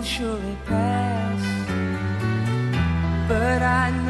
will surely pass. But I know.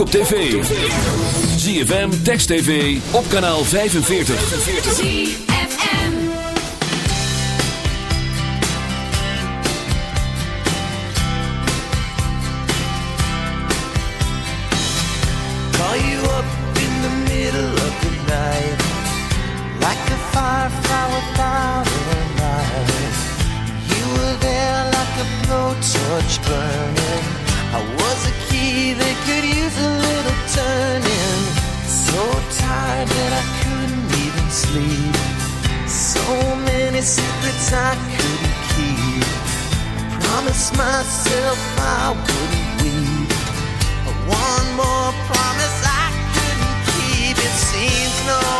op tv. ZFM, Text TV, op kanaal 45. ZFM. Call you up in the middle of the night. Like a firefly without a light. You were there like a blowtorch burning. secrets I couldn't keep. Promise myself I wouldn't weep. One more promise I couldn't keep. It seems no.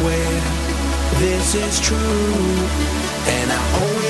swear this is true, and I always.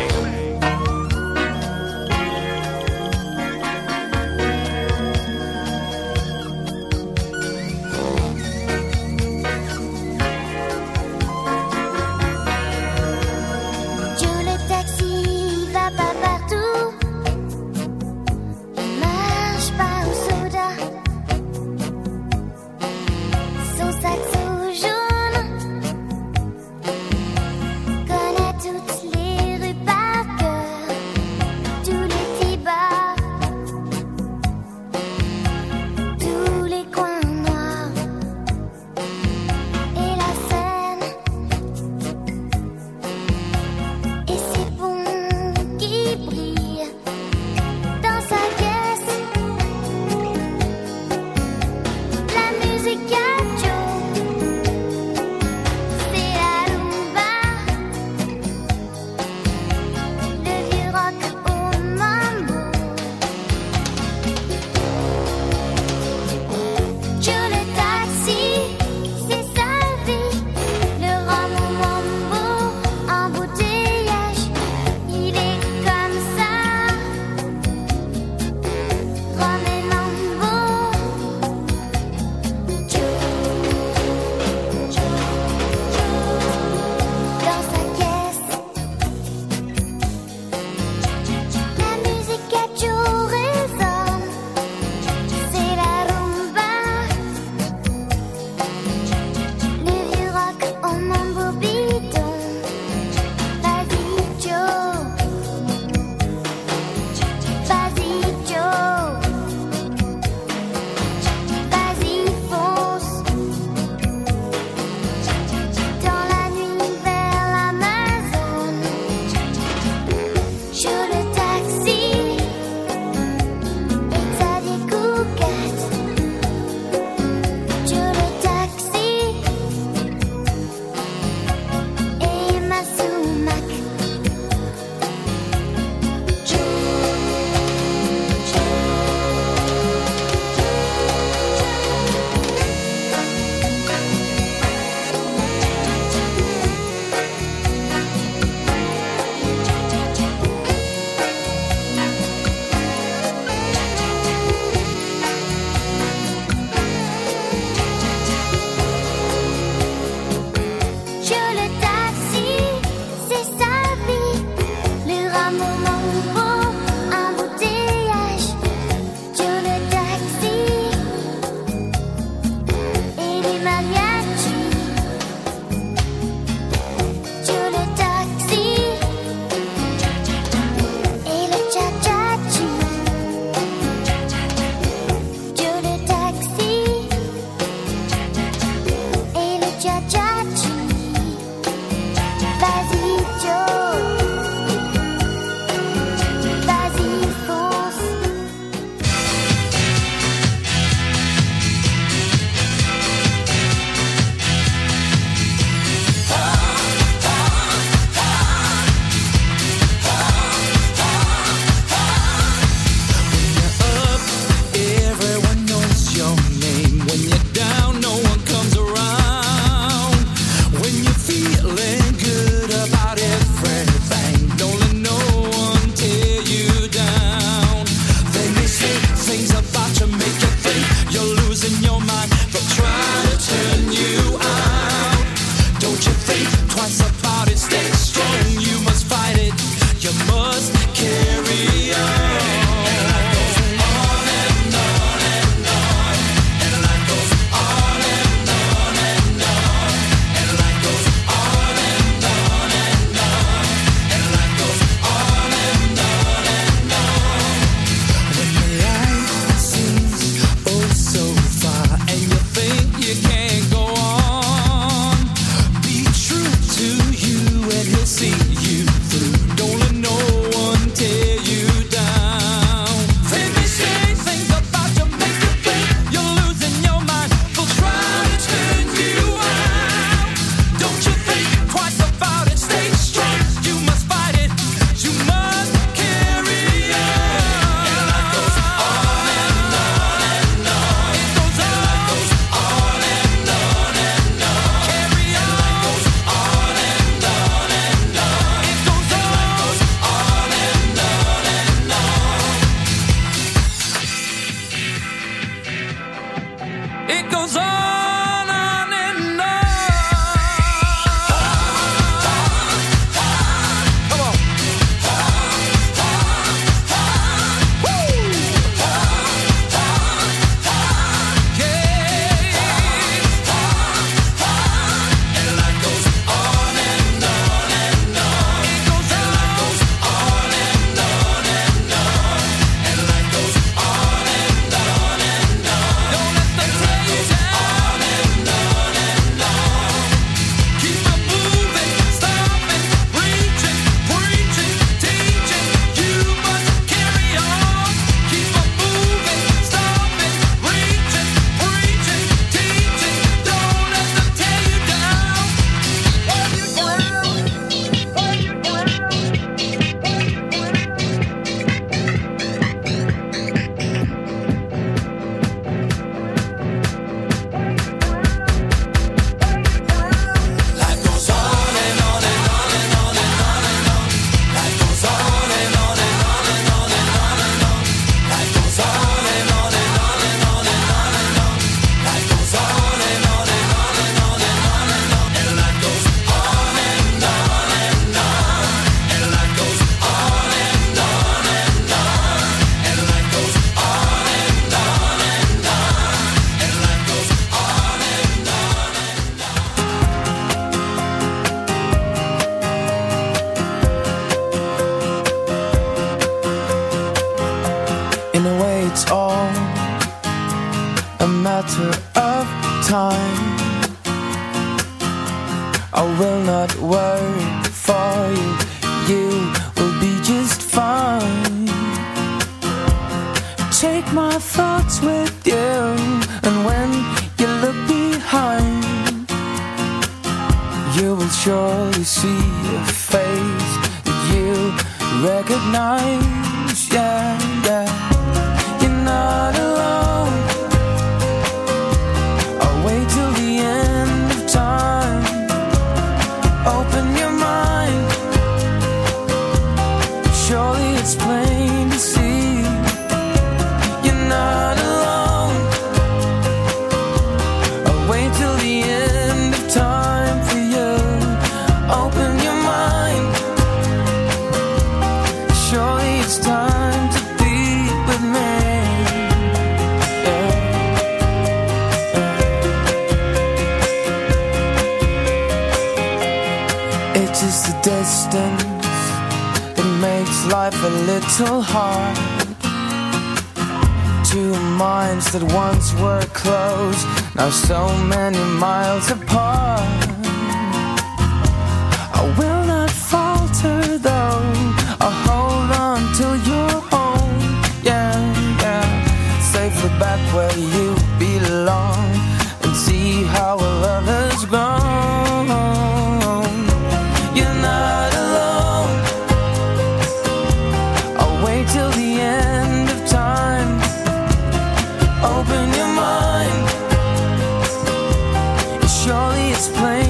It's plain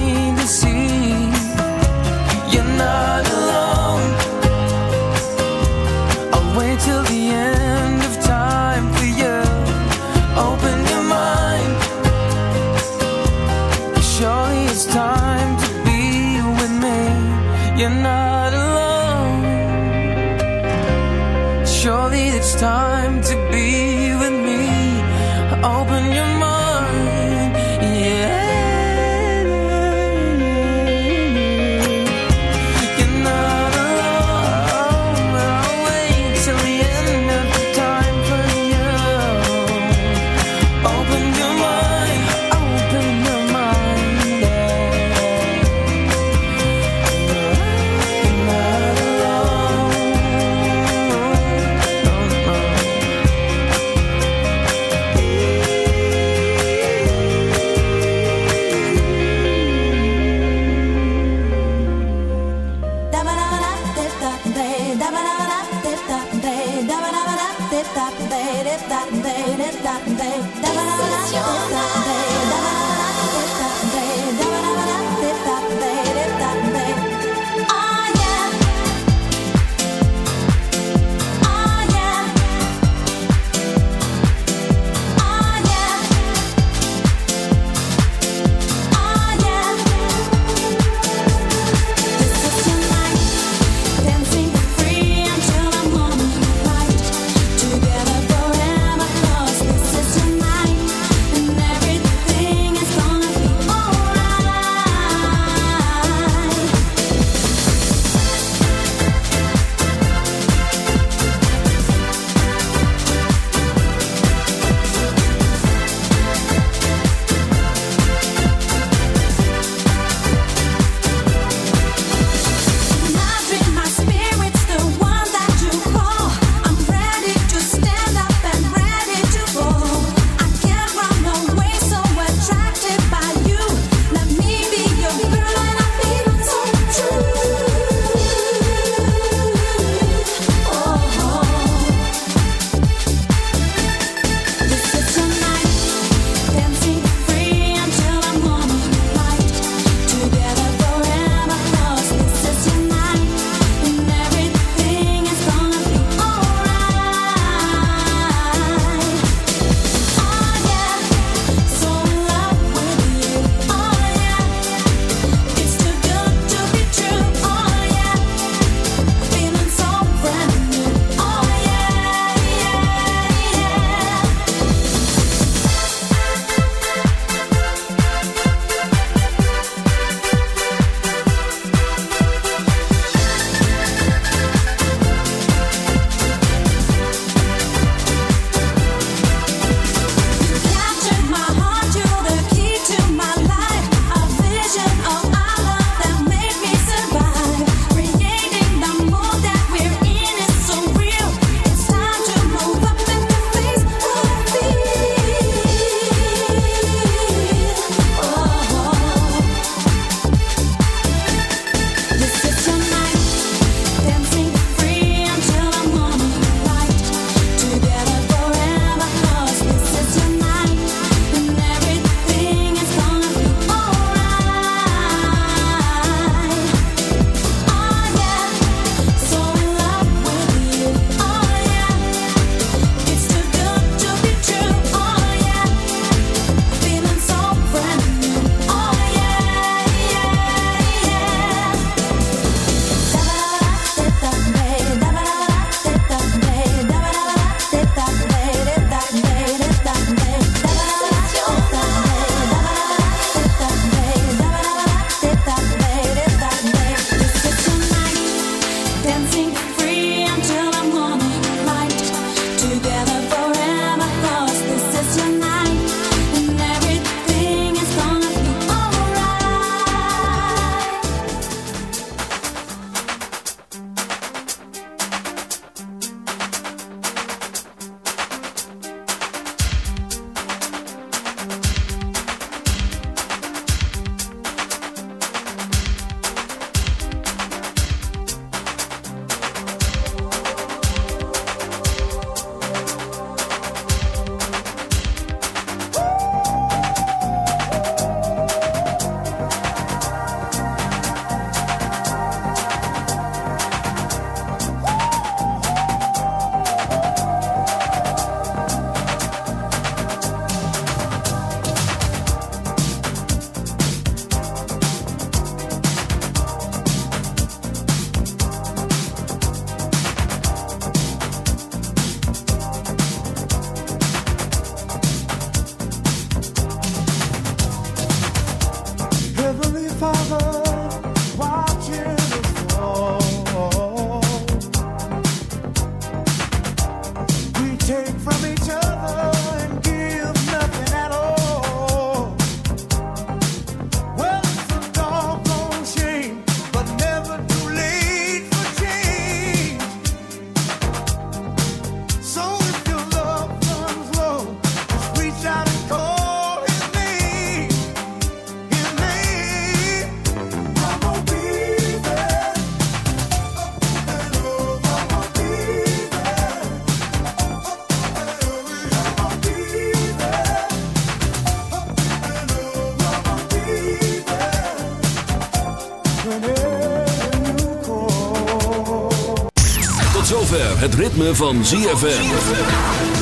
ritme van ZFM.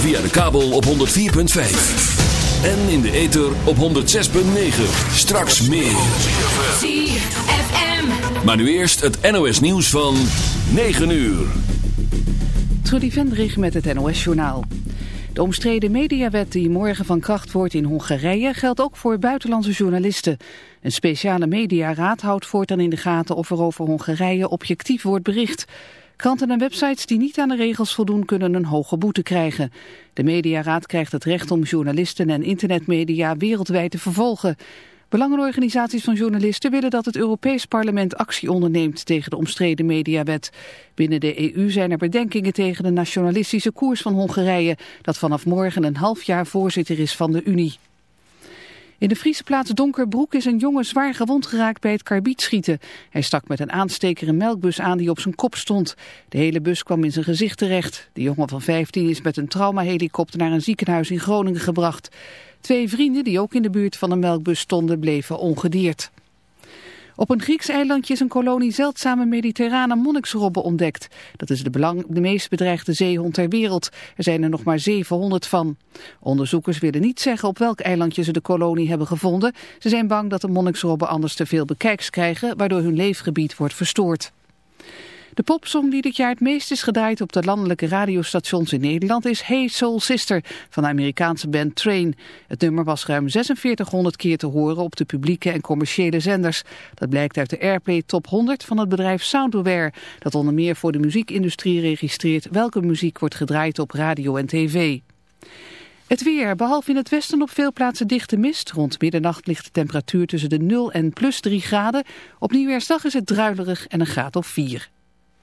Via de kabel op 104.5. En in de ether op 106.9. Straks meer. ZFM. Maar nu eerst het NOS nieuws van 9 uur. Trudy Vendrig met het NOS-journaal. De omstreden mediawet die morgen van kracht wordt in Hongarije geldt ook voor buitenlandse journalisten. Een speciale mediaraad houdt voortaan in de gaten of er over Hongarije objectief wordt bericht. Kranten en websites die niet aan de regels voldoen kunnen een hoge boete krijgen. De mediaraad krijgt het recht om journalisten en internetmedia wereldwijd te vervolgen. Belangenorganisaties van journalisten willen dat het Europees Parlement actie onderneemt tegen de omstreden mediawet. Binnen de EU zijn er bedenkingen tegen de nationalistische koers van Hongarije, dat vanaf morgen een half jaar voorzitter is van de Unie. In de Friese plaats Donkerbroek is een jongen zwaar gewond geraakt bij het karbietschieten. Hij stak met een aansteker een melkbus aan die op zijn kop stond. De hele bus kwam in zijn gezicht terecht. De jongen van 15 is met een traumahelikopter naar een ziekenhuis in Groningen gebracht. Twee vrienden die ook in de buurt van de melkbus stonden bleven ongedeerd. Op een Grieks eilandje is een kolonie zeldzame mediterrane monniksrobben ontdekt. Dat is de, belang, de meest bedreigde zeehond ter wereld. Er zijn er nog maar 700 van. Onderzoekers willen niet zeggen op welk eilandje ze de kolonie hebben gevonden. Ze zijn bang dat de monniksrobben anders te veel bekijks krijgen, waardoor hun leefgebied wordt verstoord. De popsong die dit jaar het meest is gedraaid op de landelijke radiostations in Nederland is Hey Soul Sister van de Amerikaanse band Train. Het nummer was ruim 4600 keer te horen op de publieke en commerciële zenders. Dat blijkt uit de Airplay Top 100 van het bedrijf Soundware, dat onder meer voor de muziekindustrie registreert welke muziek wordt gedraaid op radio en tv. Het weer, behalve in het westen op veel plaatsen dichte mist. Rond middernacht ligt de temperatuur tussen de 0 en plus 3 graden. Op nieuwjaarsdag is het druilerig en een graad of 4.